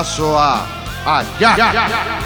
bidazoa allá.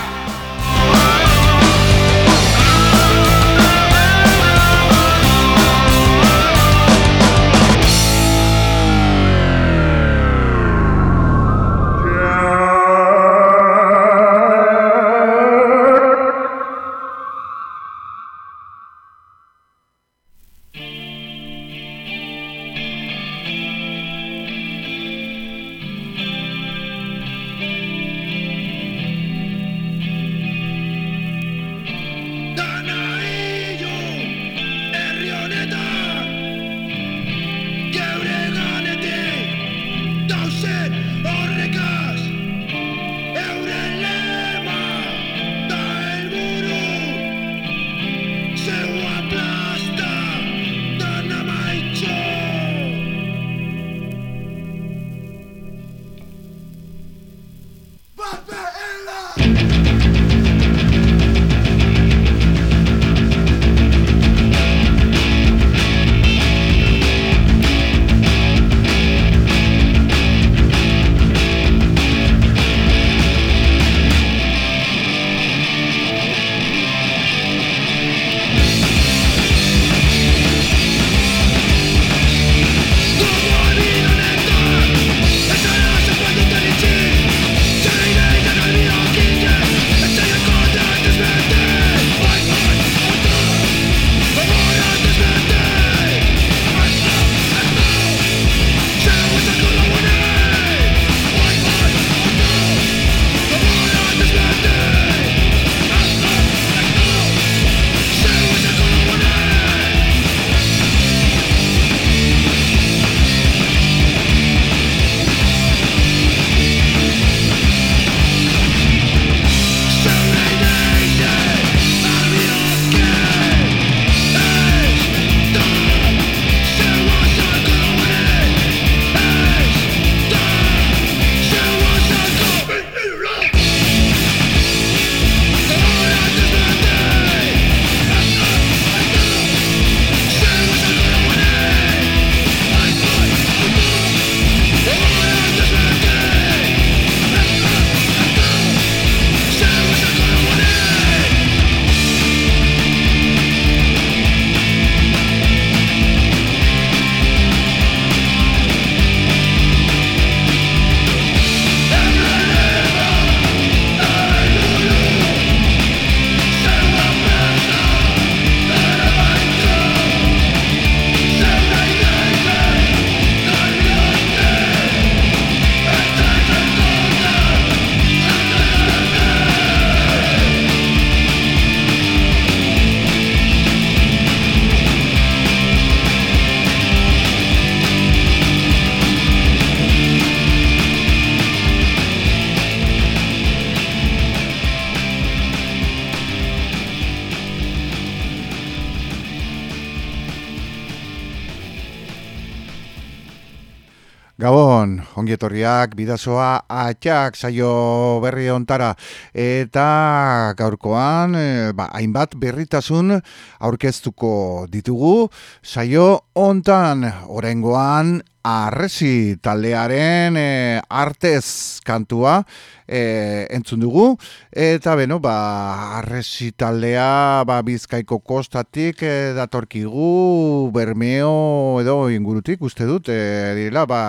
Gabon, ongietorriak, bidazoa, atxak, saio berri ontara, eta gaurkoan, e, ba, hainbat berritasun aurkeztuko ditugu, saio ontan, orengoan, arresi taldearen e, artez kantua, e, entzun dugu. Eta beno ba arresi taldea ba bizkaiko kostatik e, datorkigu bermeo edo ingurutik uste dut e, direla ba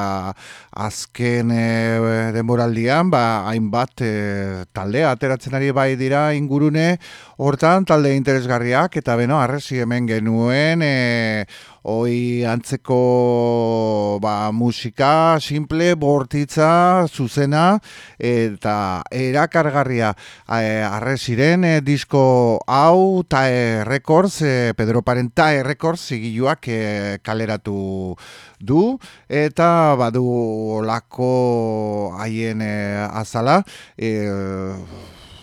azken e, denboraldian ba hainbat e, taldea ateratzen ari bai dira ingurune. Hortan talde interesgarriak eta beno arresi hemen genuen e, Oi antzeko ba, musika simple, bortitza, zuzena, eta erakargarria e, arreziren e, disko hau TAE Records, e, Pedro Paren TAE Records zigiluak e, kaleratu du, eta badu lako haien e, azala, e,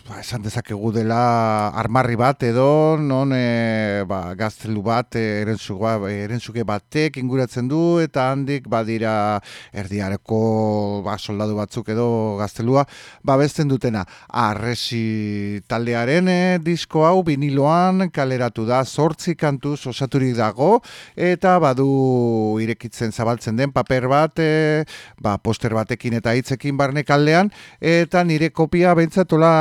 ba, esan dezakegu dela armarri bat edo non e, ba, gaztelu bat e, erentzuke batek inguratzen du eta handik badira erdiareko ba, soldadu batzuk edo gaztelua ba, besten dutena. Arresi taldearen e, disko hau biniloan kaleratu da sortzi kantu osaturik dago eta badu irekitzen zabaltzen den paper bat e, ba, poster batekin eta hitzekin barnek aldean eta nire kopia bentsatola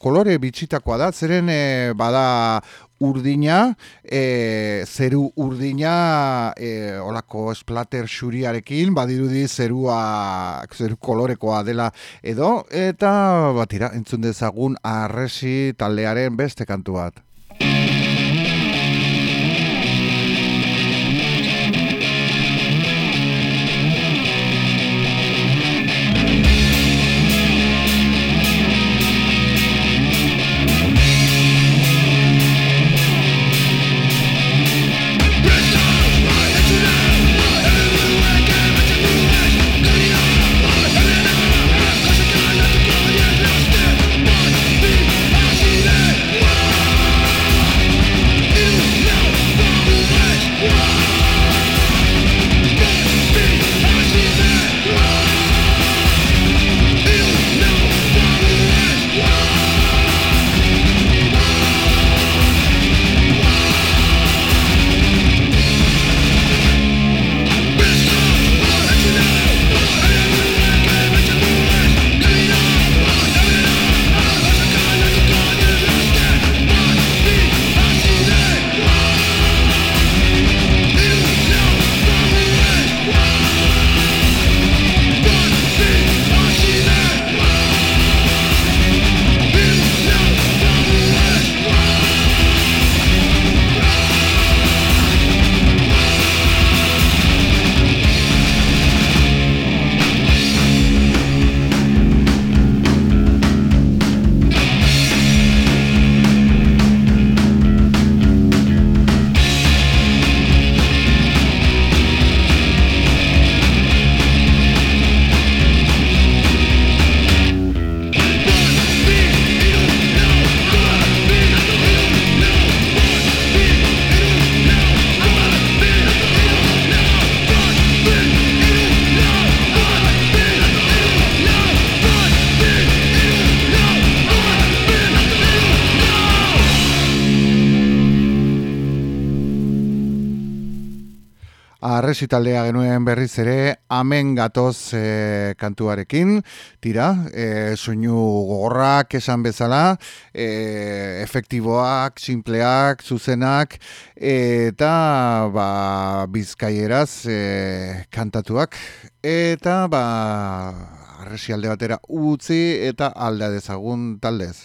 kolore bitxitakoa da, zeren e, bada urdina, e, zeru urdina e, olako splatter xuriarekin, badirudi zerua zeru kolorekoa dela edo, eta batira, entzun dezagun arresi taldearen beste kantu bat. Arresi taldea genuen berriz ere, amen gatoz e, kantuarekin, tira, e, soinu gogorrak esan bezala, e, efektiboak, simpleak, zuzenak, eta ba, bizkaieraz e, kantatuak, eta ba, arresi alde batera utzi eta alda dezagun taldez.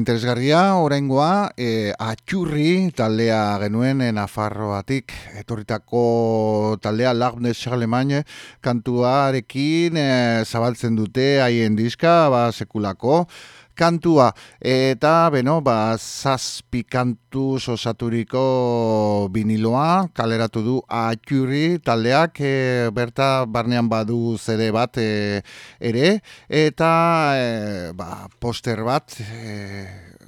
Interesgarria, oraingoa, e, atxurri taldea genuen e, Nafarroatik, etorritako taldea Lagnes Charlemagne kantuarekin e, zabaltzen dute haien diska, ba, sekulako, kantua. Eta beno ba zazpi kantu osaturiko biniloa kaleratu du atxurri taldeak e, berta barnean badu zede bat e, ere. Eta e, ba, poster bat e,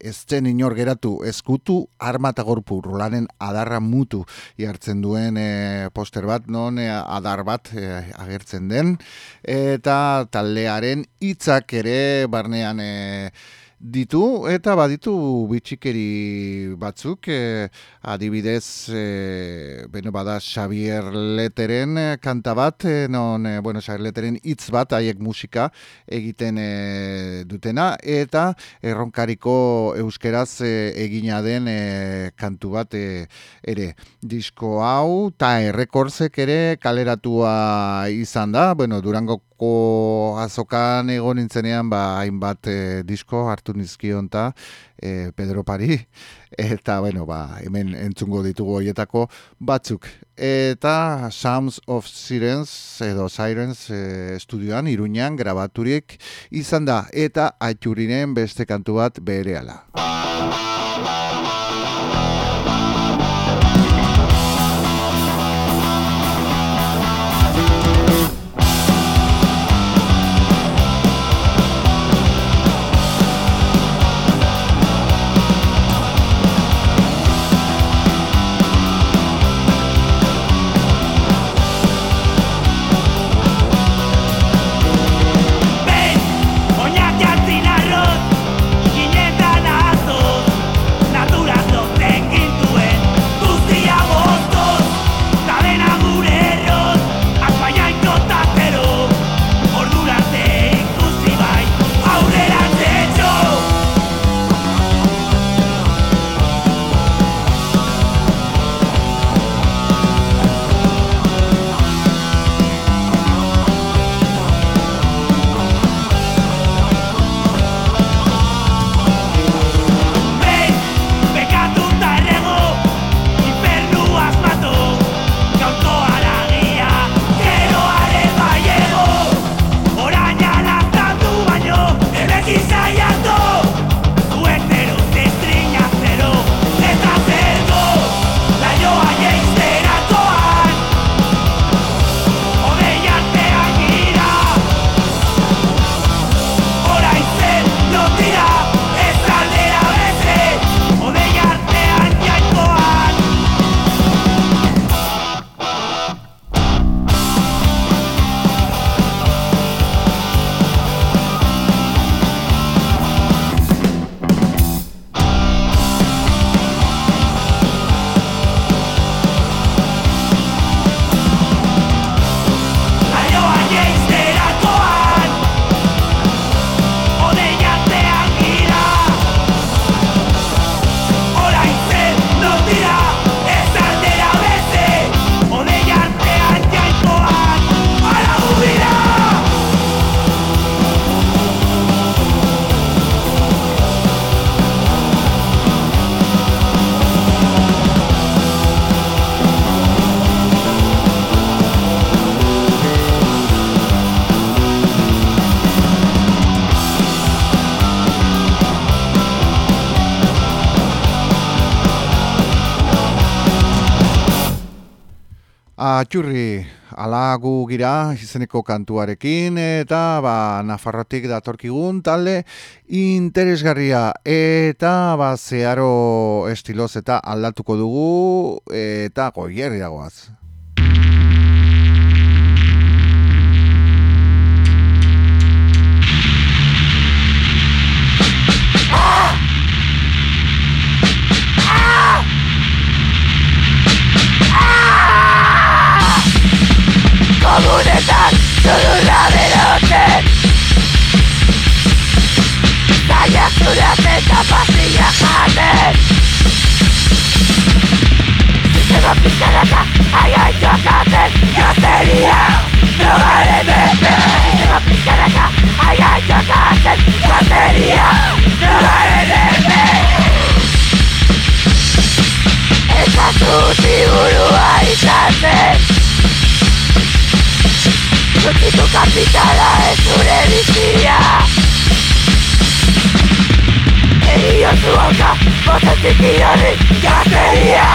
ez zen inor geratu. Eskutu arma eta gorpu rolanen adarra mutu. Jartzen duen e, poster bat non e, adar bat e, agertzen den. Eta taldearen hitzak ere barnean e, ditu eta baditu bitxikeri batzuk e, adibidez e, beno bada Xavier Leteren e, kanta bat e, non e, bueno Xavier Leteren hitz bat haiek musika egiten e, dutena eta erronkariko euskeraz egina den kantu bat ere. Disko hau ta errekordzek ere kaleratua izan da. Bueno Durango azokan egon nintzenean ba hainbat e, disko hartu nizkion ta e, Pedro Pari. Eta bueno ba hemen entzungo ditugu hoietako batzuk. Eta Sounds of Sirens edo Sirens e, estudioan Iruñan grabaturik izan da. Eta Aiturinen beste kantu bat berehala. Atxurri, alagu gira izeneko kantuarekin eta ba, Nafarrotik datorkigun talde interesgarria eta ba, zeharo estiloz eta aldatuko dugu eta goierri dagoaz. estás todo de noche Vaya cura de tapas y Si se va a pisar acá, ay ay yo acá te Yo sería drogar en este Si se va a pisar acá, ay ay yo acá sería drogar en este Esa es tu tiburú, ahí Zutitu kapitala ez zure bizia. Eriozu hauka, botatik irori Gazteria,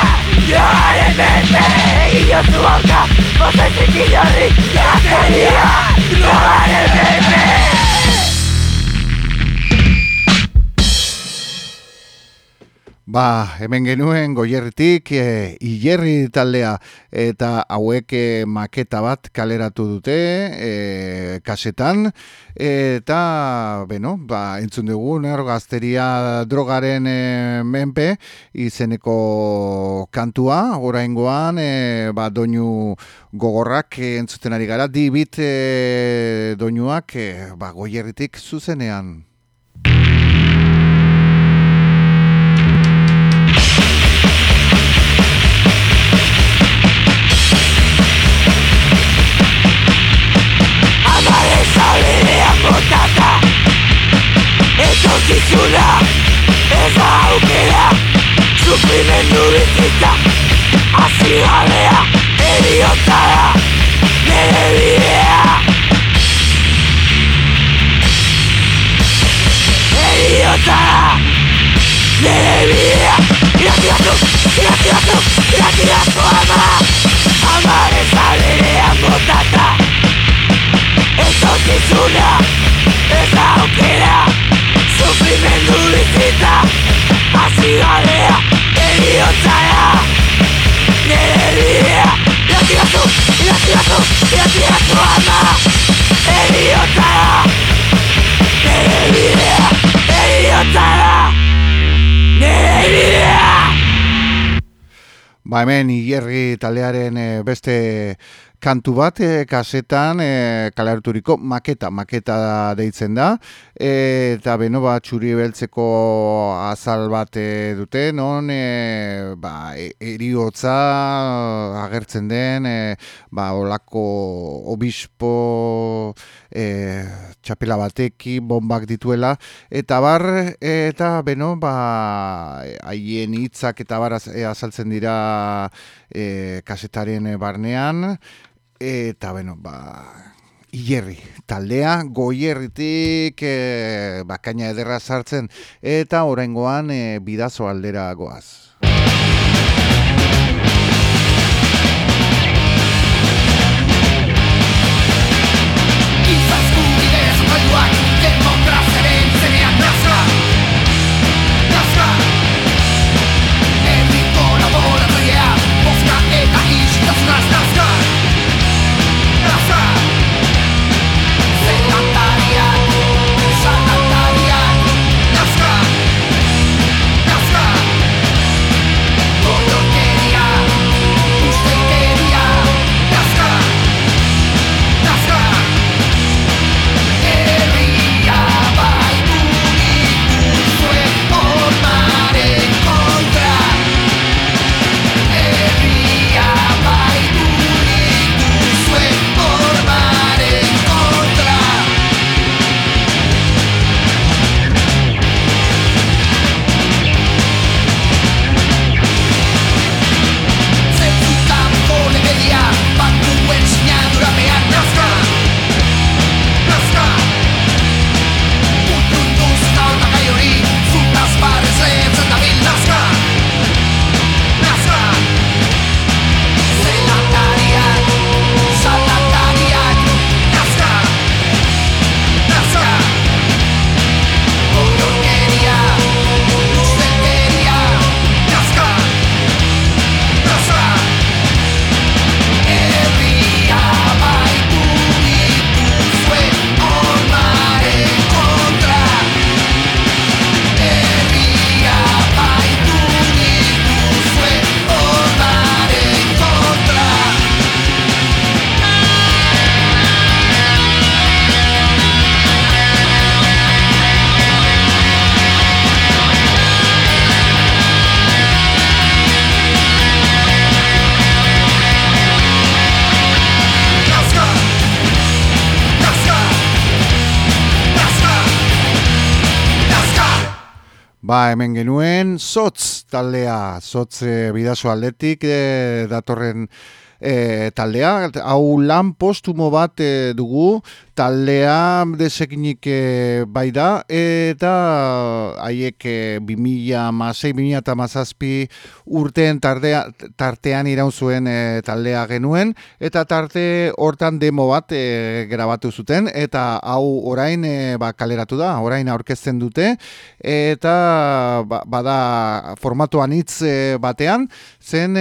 joaren mente Eriozu hauka, botatik irori Gazteria, joaren mente Ba, hemen genuen goierritik e, ilerri taldea eta hauek e, maketa bat kaleratu dute e, kasetan. Eta, beno, ba, entzun dugu, gazteria drogaren e, menpe izeneko kantua, oraingoan e, ba, doinu gogorrak e, entzuten ari gara, dibit e, doinuak e, ba, goierritik zuzenean. Botata Etorkizuna ez da aukera Sufrimendu bizitza Asi galea Eriotzara Nere bidea Eriotzara Nere bidea Irakiratu, irakiratu, irakiratu ama zalerean botata Etorkizuna ez da aukera. Sufrimendu bizita Asi galea Eriotzara. Nere bidea irakiratu, irakiratu ama. Eriotzara. Nere bidea Eriotzara. Nere bidea. Ba hemen hierri taldearen eh, beste kantu bat e, kasetan e, kalarturiko maketa, maketa deitzen da. Eta beno ba txuri beltzeko azal bat e, dute. Non e, ba, e, eriotza agertzen den e, ba olako obispo e, txapela bateki bombak dituela. Eta bar eta beno ba haien hitzak eta bar azaltzen dira e, kasetaren barnean eta bueno, ba, Ierri, taldea, goierritik e, bakaina ederra sartzen eta oraingoan e, bidazo aldera goaz. Ba, hemen genuen, sotz taldea, sotz e, bidazo aldetik e, datorren e, taldea, hau lan postumo bat e, dugu, taldea desekinik e, bai da, eta haiek e, 2006-2006 urtean tardea, tartean iraun zuen e, taldea genuen, eta tarte hortan demo bat e, grabatu zuten, eta hau orain e, ba, kaleratu da, orain aurkezten dute, eta ba, bada formatuan hitz e, batean, zen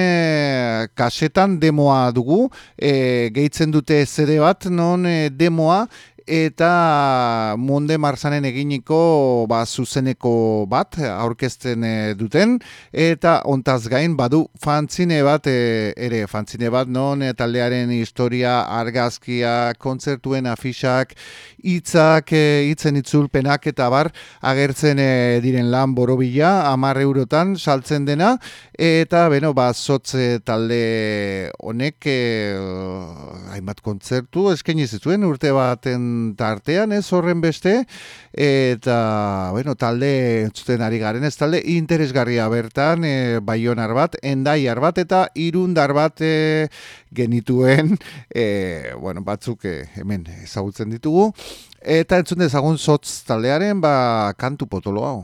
kasetan demoa dugu, e, gehitzen dute zede bat, non e, demoa, et eta Monde Marzanen eginiko ba, zuzeneko bat aurkezten e, duten. Eta ontaz gain badu fantzine bat e, ere fantzine bat non taldearen historia argazkia kontzertuen afixak hitzak hitzen itzulpenak eta bar agertzen e, diren lan borobila 10 eurotan saltzen dena. Eta beno ba sotze talde honek hainbat kontzertu eskaini zituen urte baten tartean ez horren beste eta bueno, talde entzuten ari garen ez talde interesgarria bertan e, baionar bat, endaiar bat eta irundar bat e, genituen e, bueno, batzuk e, hemen ezagutzen ditugu eta entzun dezagun sotz taldearen ba, kantu potolo hau.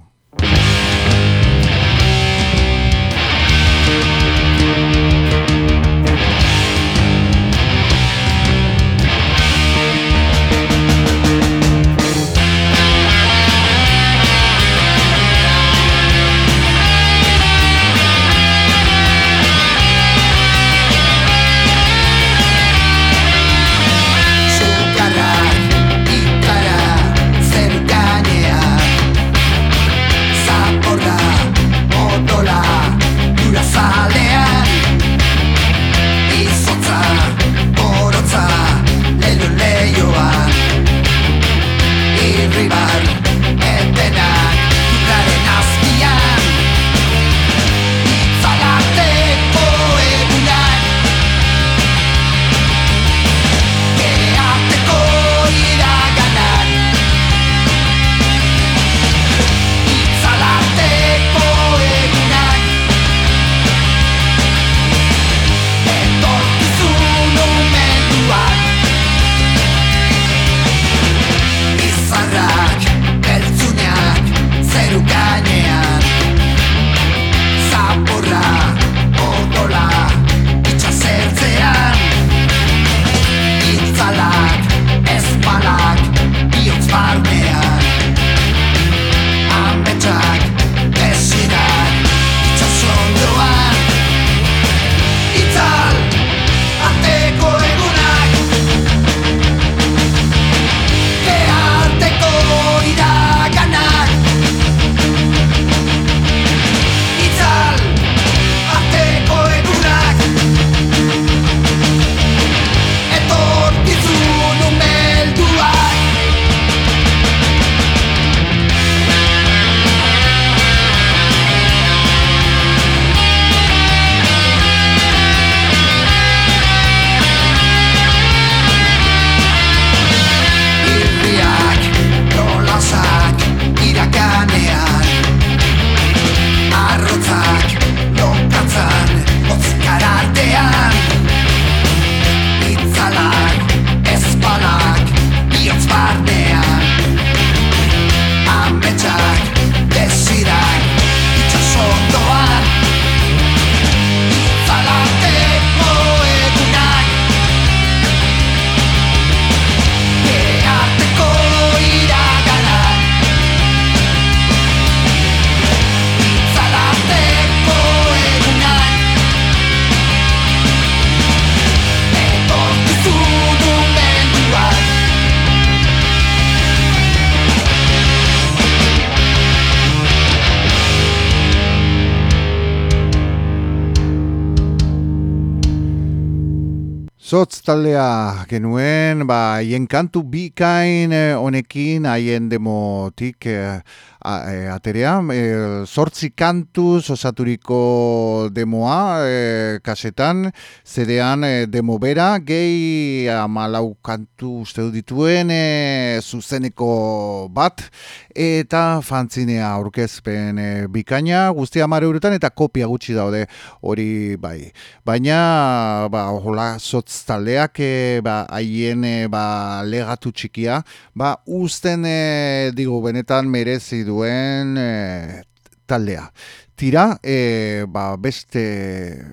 Genuen, ba, hien kantu bikain eh, honekin, haien demotik eh, aterea, e, sortzi kantu osaturiko demoa e, kasetan, zedean e, demo bera, gehi amalau kantu uste dituen e, zuzeneko bat, eta fantzinea aurkezpen e, bikaina, guztia mare uretan, eta kopia gutxi daude hori bai. Baina, ba, hola, sotz taldeak, e, ba, haien e, ba, legatu txikia, ba, usten, e, digu, benetan merezi duen e, taldea. Tira, e, ba, beste,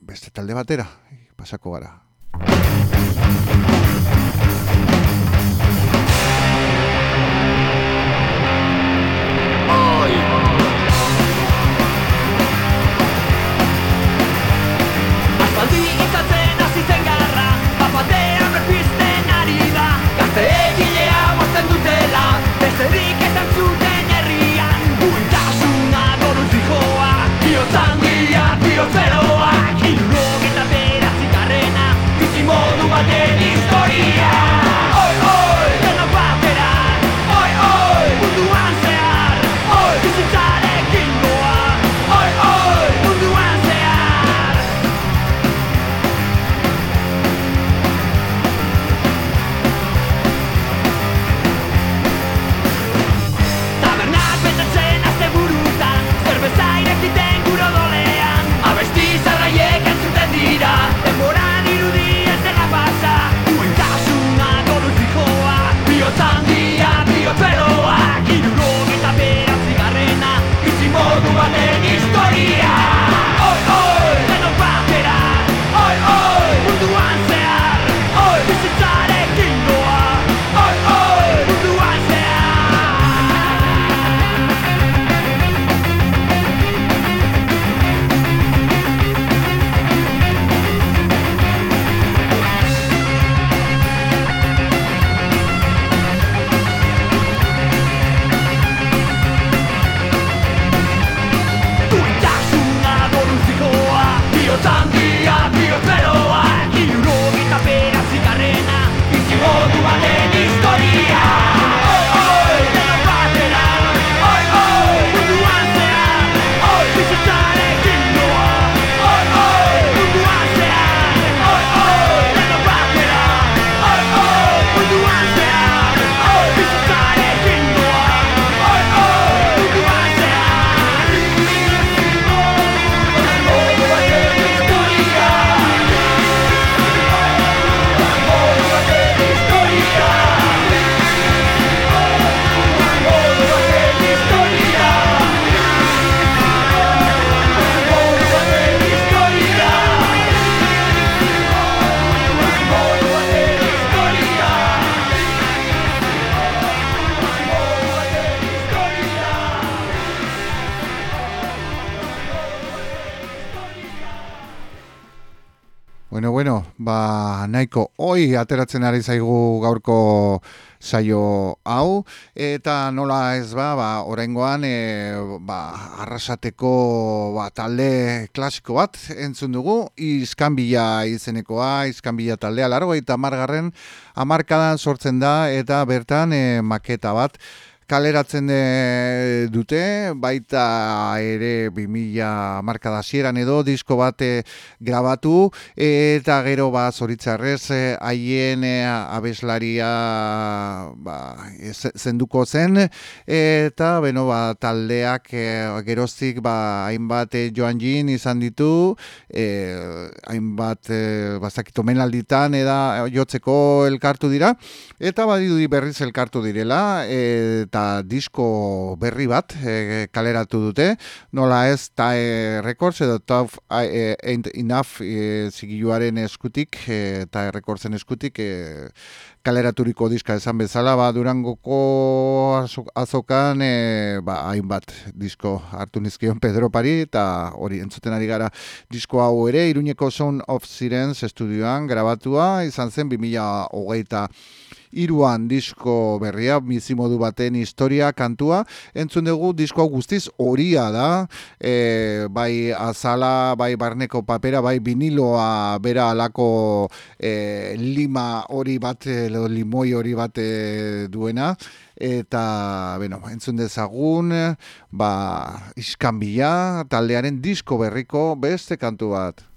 beste talde batera, pasako gara. Nahiko oi ateratzen ari zaigu gaurko saio hau. Eta nola ez ba, ba oraingoan e, ba, arrasateko ba, talde klasiko bat entzun dugu. Iskanbila izenekoa Iskanbila taldea largo eta margarren amarkadan sortzen da eta bertan e, maketa bat kaleratzen e, dute, baita ere 2000 marka hasieran edo disko bate grabatu, eta gero ba zoritzarrez eh, haien e, abeslaria ba, zenduko zen, eta beno ba, taldeak e, geroztik ba, hainbat joan jin izan ditu, e, hainbat e, bazakito menalditan eda jotzeko elkartu dira, eta badidu berriz elkartu direla, eta eta disko berri bat e, kaleratu dute, nola ez TAE Records edo Tough e, Ain't Enough e, zigiluaren eskutik e, TAE Recordsen eskutik e, kaleraturiko diska esan bezala, ba, durangoko azokan e, ba, hainbat disko hartu nizkion Pedro Pari eta hori entzuten ari gara disko hau ere, Iruñeko Sound of Sirens estudioan grabatua, izan zen 2008 iruan disko berria, bizimodu baten historia kantua, entzun dugu disko guztiz horia da, e, bai azala, bai barneko papera, bai viniloa bera alako e, lima hori bat, limoi hori bat e, duena, eta bueno, entzun dezagun ba, iskanbila taldearen disko berriko beste kantu bat.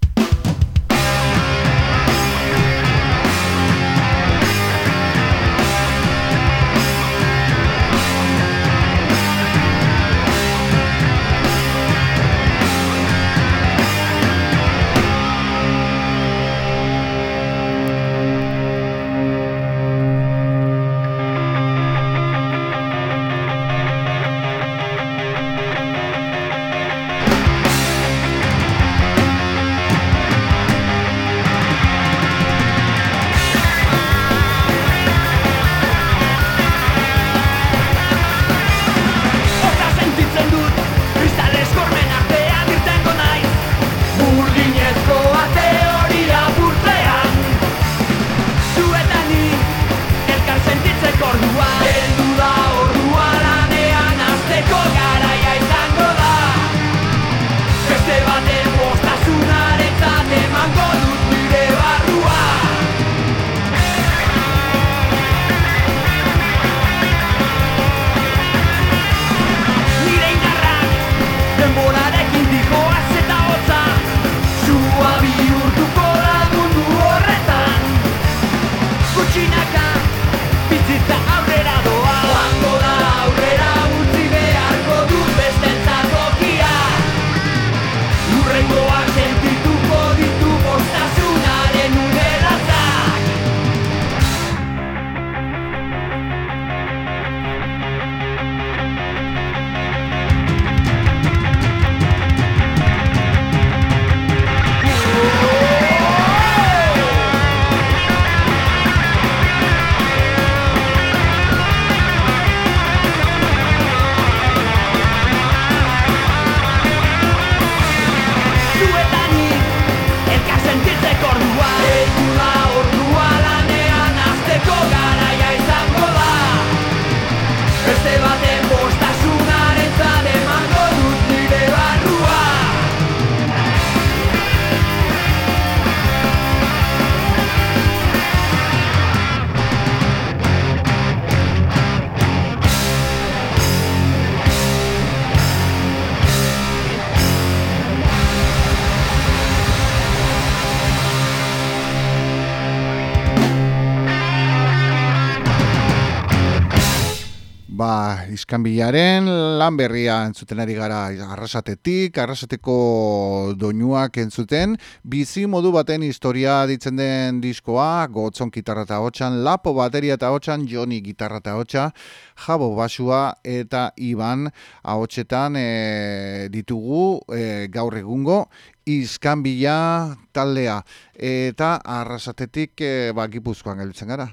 Iskanbilaren lan berria entzuten ari gara arrasatetik, arrasateko doinuak entzuten, bizi modu baten historia ditzen den diskoa, gotzon gitarra eta hotxan, lapo bateria eta hotxan, joni gitarra eta hotxa, jabo basua eta iban ahotsetan e, ditugu e, gaur egungo, iskanbila taldea eta arrasatetik e, ba, gipuzkoan gelditzen gara.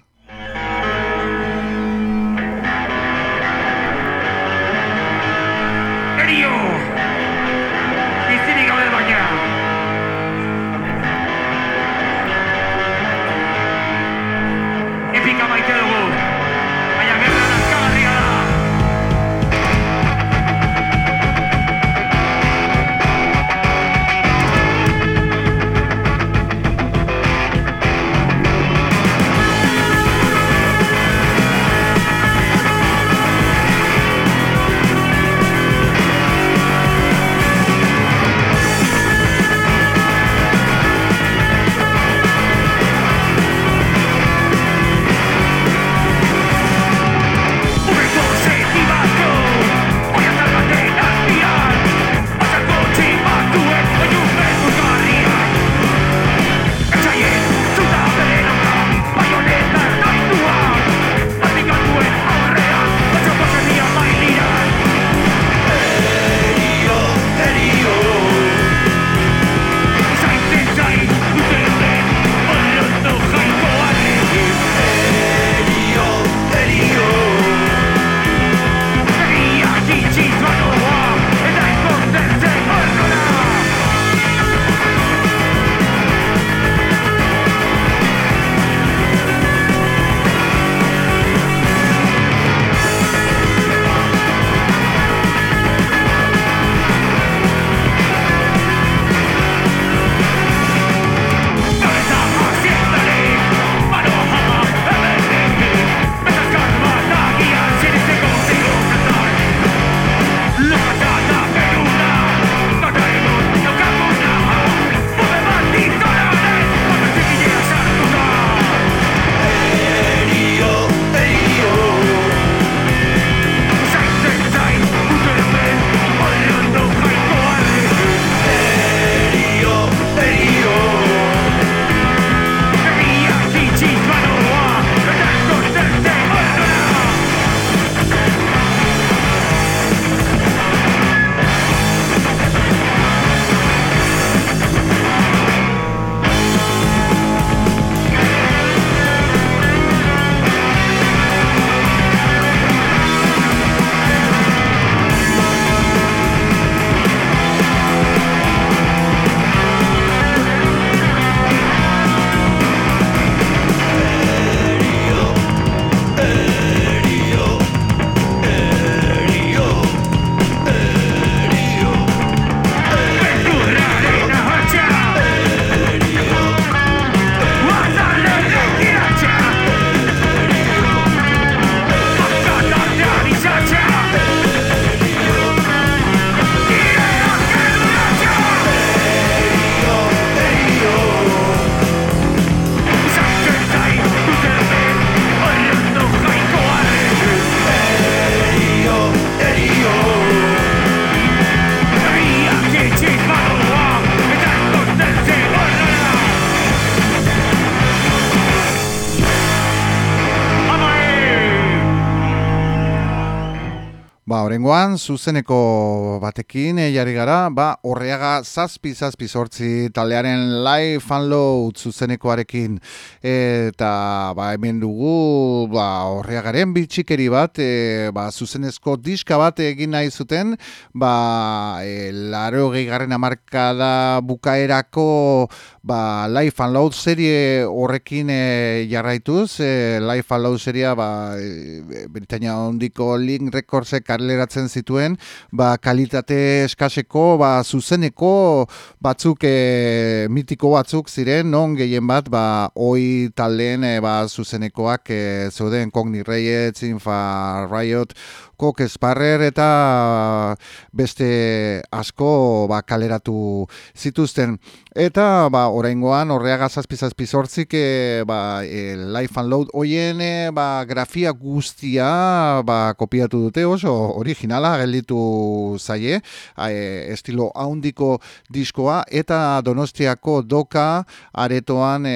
Orengoan, zuzeneko batekin e, jarri gara, ba, horreaga zazpi zazpi sortzi taldearen live fan load zuzenekoarekin. Eta ba, hemen dugu ba, horreagaren bitxikeri bat, e, ba, zuzenezko diska bat egin nahi zuten, ba, e, laro gehigarren amarkada bukaerako ba, live fan load serie horrekin e, jarraituz, e, live fan load seria ba, e, Britania ondiko link rekordsek karleratzen zituen, ba, kalitate eskaseko, ba, zuzeneko batzuk, e, mitiko batzuk ziren, non gehien bat, ba, oi taldeen, e, ba, zuzenekoak, e, zeuden Kogni Reyes, Infa Riot, Kok Esparrer eta beste asko ba, kaleratu zituzten. Eta ba, oraingoan horreaga zazpi zazpi zortzik e, ba, e, life and load hoien e, ba, grafia guztia ba, kopiatu dute oso originala gelditu zaie e, estilo haundiko diskoa eta donostiako doka aretoan e,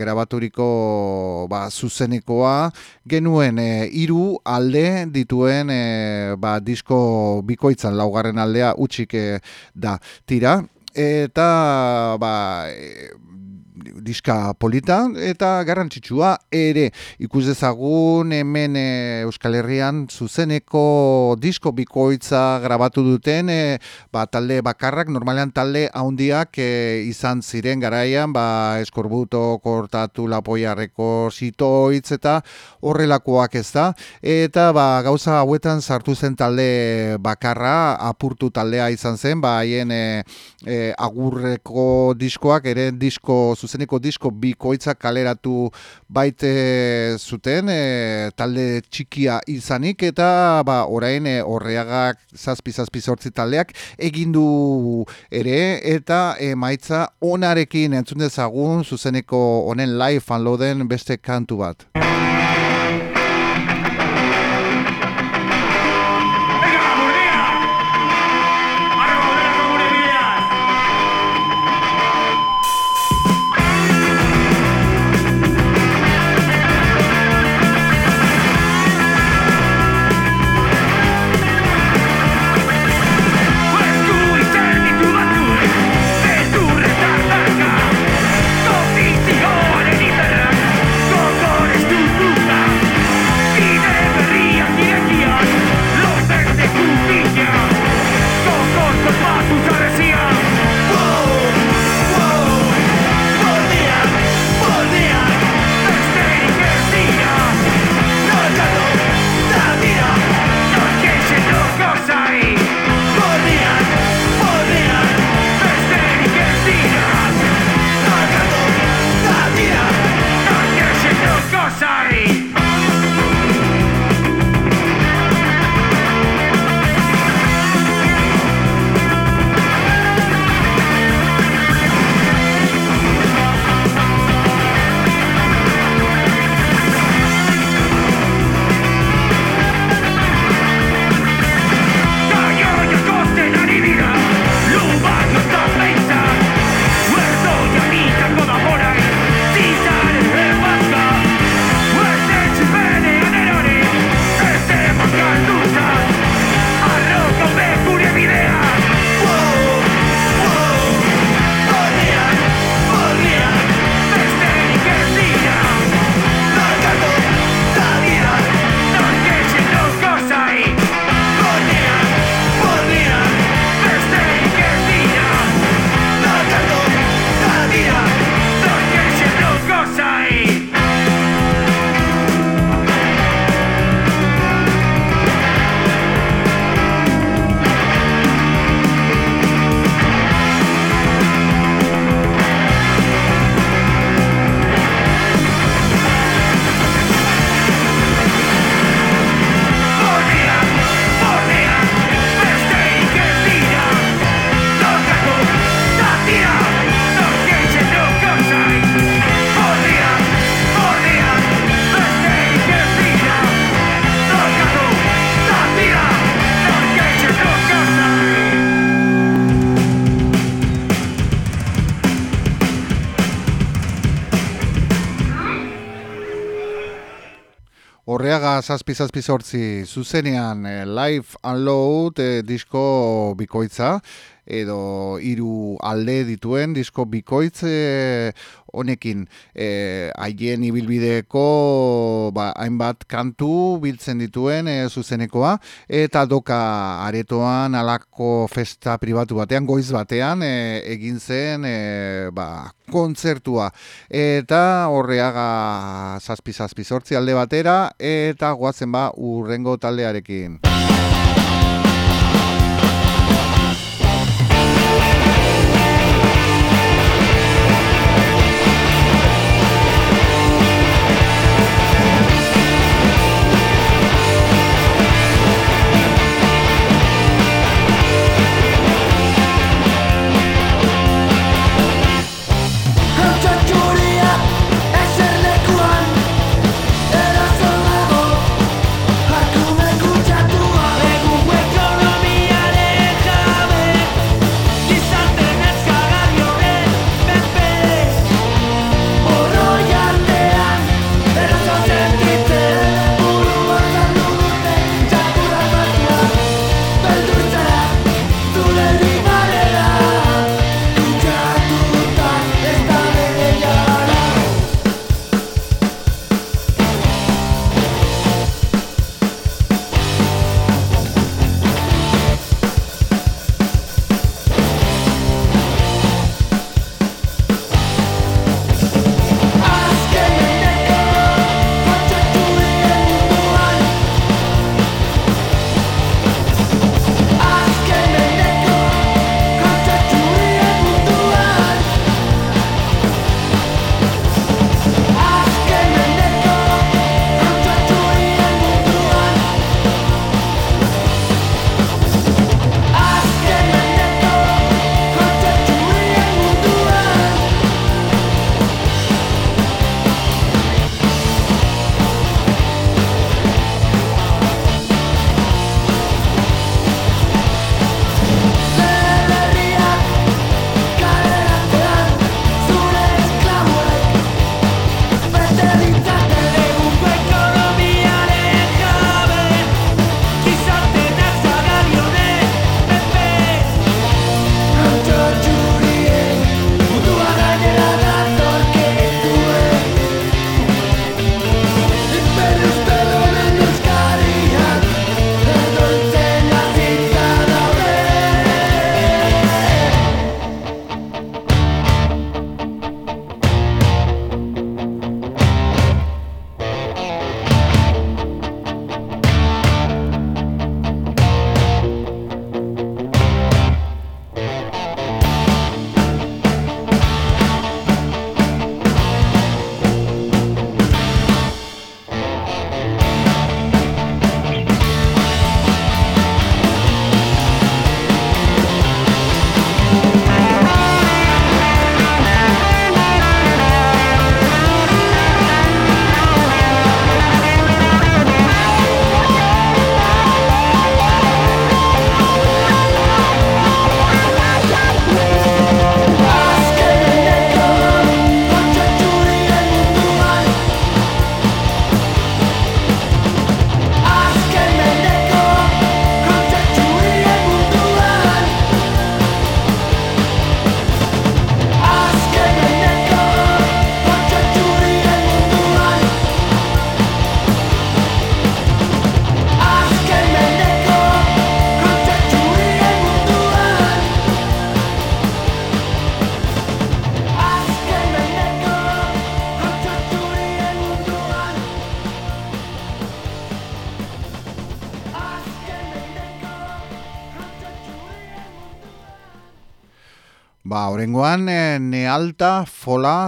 grabaturiko ba, zuzenekoa genuen e, iru alde dituen e, ba, disko bikoitzan laugarren aldea utxik e, da tira. Eta ba, e, diska polita eta garrantzitsua ere. Ikus dezagun hemen e, Euskal Herrian zuzeneko disko bikoitza grabatu duten e, ba, talde bakarrak normalean talde handiak e, izan ziren garaian ba, eskorbuto kortatu lapoiarreko sitoitz eta horrelakoak ez da eta ba, gauza hauetan sartu zen talde bakarra apurtu taldea izan zen ba, haien e, agurreko diskoak ere disko zuzeneko disko bikoitza kaleratu baite zuten e, talde txikia izanik eta ba, orain e, horreagak zazpi zazpi sortzi taldeak egindu ere eta emaitza onarekin entzun dezagun zuzeneko honen live fanloaden beste kantu bat. Zazpi zazpi zuzenean eh, live unload eh, disko bikoitza edo hiru alde dituen disko bikoitz honekin eh, haien ibilbideko ba, hainbat kantu biltzen dituen e, zuzenekoa eta doka aretoan alako festa pribatu batean goiz batean egin zen ba, kontzertua eta horreaga zazpi zazpi alde batera eta goazen ba urrengo taldearekin.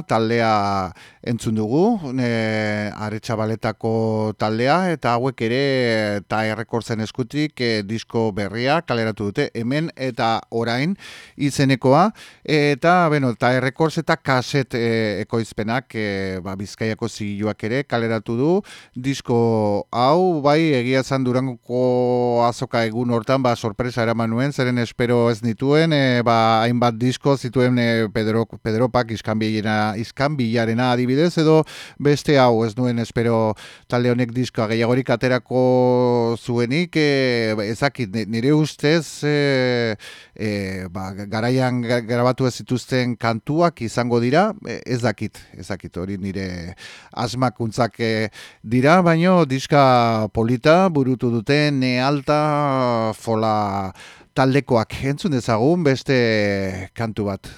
Taldea entzun dugu, e, baletako taldea, eta hauek ere eta errekortzen eskutik e, disko berria kaleratu dute hemen eta orain izenekoa, eta bueno, eta errekortz eta kaset e, ekoizpenak e, ba, bizkaiako zigiluak ere kaleratu du, disko hau, bai, egia zan durangoko azoka egun hortan, ba, sorpresa eraman nuen, zeren espero ez nituen, e, ba, hainbat disko zituen e, Pedro, Pedropak izkan bilarena adibidez, adibidez, edo beste hau ez nuen espero talde honek diskoa gehiagorik aterako zuenik, e, ezakit, nire ustez e, e, ba, garaian grabatu ez zituzten kantuak izango dira, ez dakit, ez hori nire asmakuntzak dira, baino diska polita burutu duten ne alta fola taldekoak entzun dezagun beste kantu bat.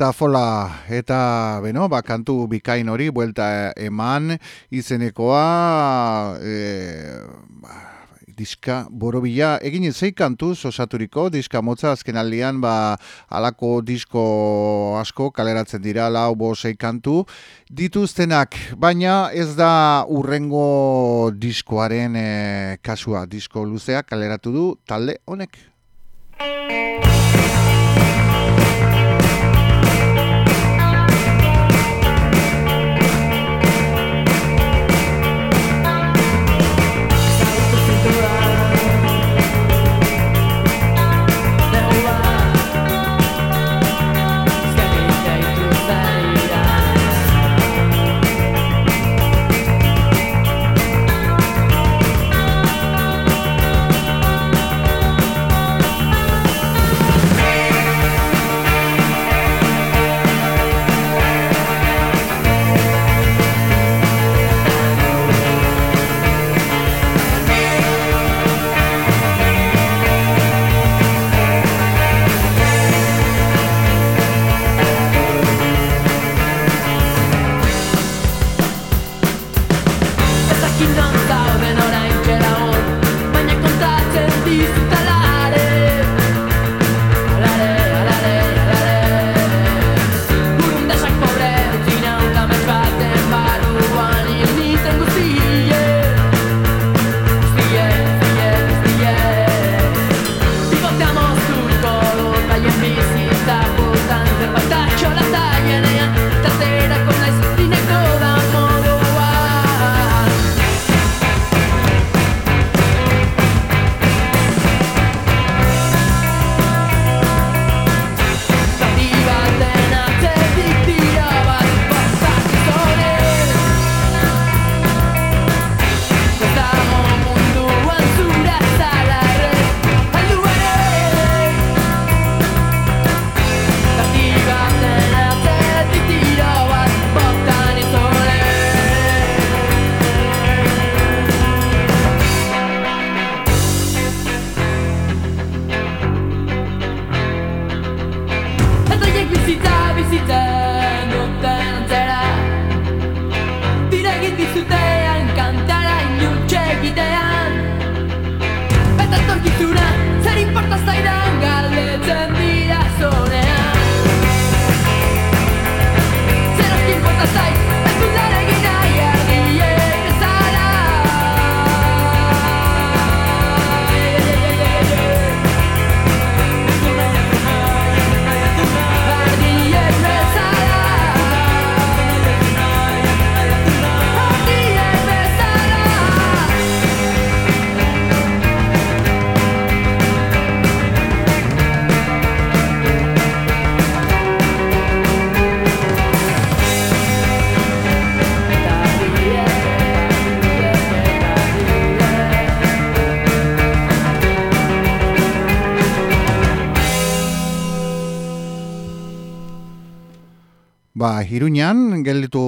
Alta fola eta beno, ba, kantu bikain hori buelta eman izenekoa e, ba, diska borobila. Egin zei kantu osaturiko diska motza azken aldian ba, alako disko asko kaleratzen dira lau bo zei kantu dituztenak. Baina ez da urrengo diskoaren e, kasua. Disko luzea kaleratu du talde honek Ba, Iruñan gelditu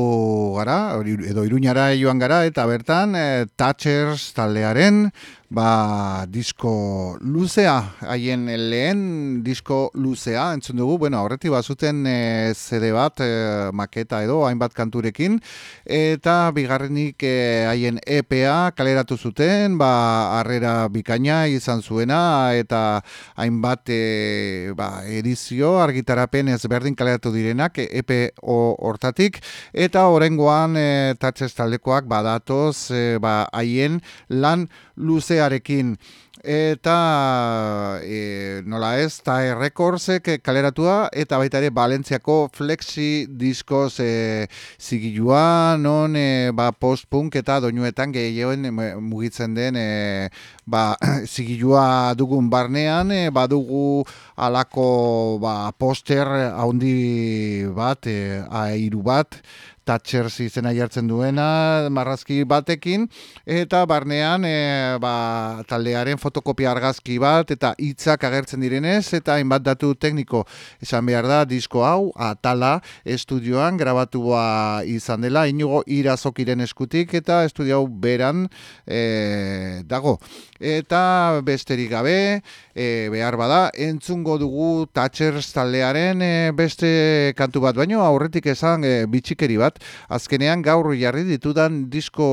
gara, edo Iruñara joan gara, eta bertan e, Thatchers taldearen ba, disko luzea, haien lehen disko luzea, entzun dugu, bueno, horreti bazuten e, CD bat, e, maketa edo, hainbat kanturekin, eta bigarrenik e, haien EPA kaleratu zuten, ba, harrera bikaina izan zuena, eta hainbat e, ba, edizio, argitarapen ezberdin kaleratu direnak, EP hortatik, eta horrengoan e, tatxez taldekoak badatoz, e, ba, haien lan luzearekin. Eta e, nola ez, ta errekorzek kaleratua eta baita ere Valentziako flexi diskoz e, zigilua non e, ba, post-punk eta doinuetan gehioen e, mugitzen den e, ba, zigilua dugun barnean e, badugu alako ba, poster haundi bat, e, airu bat Thatchers izena jartzen duena, marrazki batekin, eta barnean e, ba, taldearen fotokopia argazki bat, eta hitzak agertzen direnez, eta hainbat datu tekniko esan behar da, disko hau, atala, estudioan, grabatua izan dela, inugo irazokiren eskutik, eta estudio hau beran e, dago. Eta besterik gabe, e, behar bada, entzungo dugu Thatchers taldearen e, beste kantu bat, baino aurretik esan e, bitxikeri bat, azkenean gaur jarri ditudan disko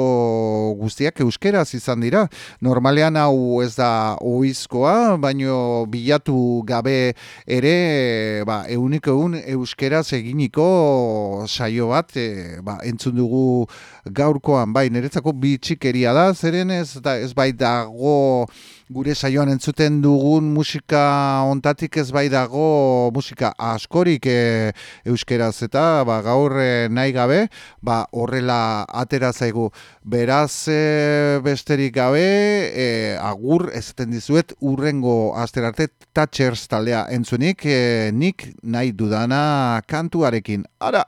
guztiak euskeraz izan dira. Normalean hau ez da oizkoa, baino bilatu gabe ere ba, eunik egun euskeraz eginiko saio bat e, ba, entzun dugu gaurkoan, bai, niretzako bitxikeria da, zeren ez, da, ez bai dago gure saioan entzuten dugun musika ontatik ez bai dago musika askorik e, euskeraz. Eta ba, gaur e, nahi gabe ba, horrela atera zaigu. Beraz e, besterik gabe e, agur ezaten dizuet urrengo asterarte Thatchers taldea entzunik e, nik nahi dudana kantuarekin. Ara